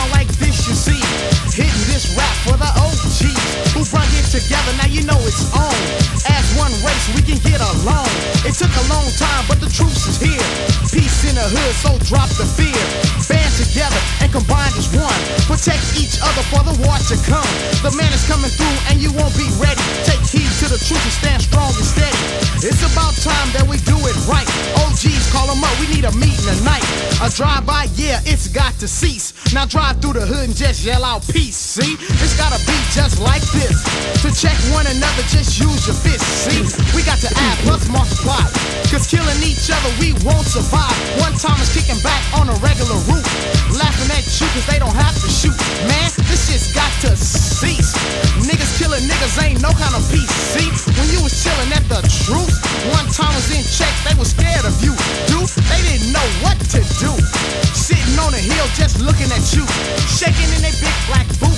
sound like this, you see. Hitting this rap for the OGs who brought it together. Now you know it's on. As one race, we can get along. It took a long time, but the truth is here. Peace in the hood, so drop the fear. Band together and combine as one. Protect each other for the war to come. The man is coming through and you won't be ready. Take heed the truth and stand strong and steady. It's about time that we do it right. OGs call them up, we need a meeting tonight. A drive-by, yeah, it's got to cease. Now drive through the hood and just yell out peace, see? It's gotta be just like this. To check one another, just use your fists, see? We got to add plus multiply. Cause killing each other, we won't survive. One time is kicking back on a regular route. Laughing at you cause they don't have to shoot. Man, this shit's ain't no kind of peace, see? When you was chilling at the truth, one time was in check, they was scared of you. Dude, they didn't know what to do. Sitting on a hill just looking at you. Shaking in their big black boots.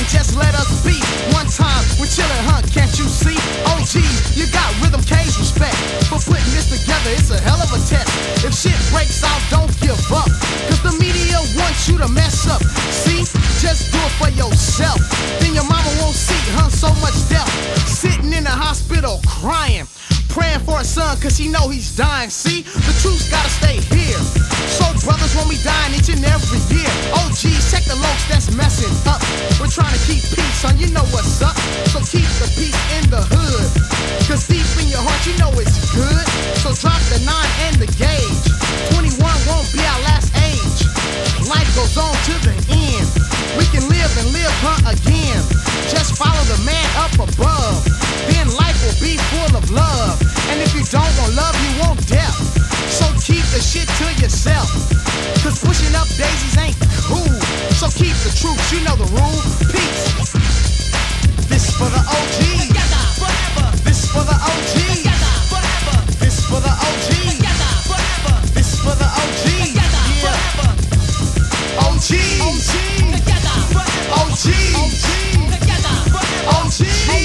And just let us be. One time, we're chillin', huh? Can't you see? OGs, you got Rhythm K's respect. For putting this together, it's a hell of a test. If shit breaks out, don't give up. Cause the media wants you to mess up. See? Just do it for yourself. Then your mama won't see, huh? So much death. Sitting in the hospital crying. Praying for a son cause he know he's dying. See, the truth's gotta stay here. So brothers when we dying each and every year. Oh check the lokes that's messing up. Trying to keep peace, son, you know what's up. OG. Together. OG.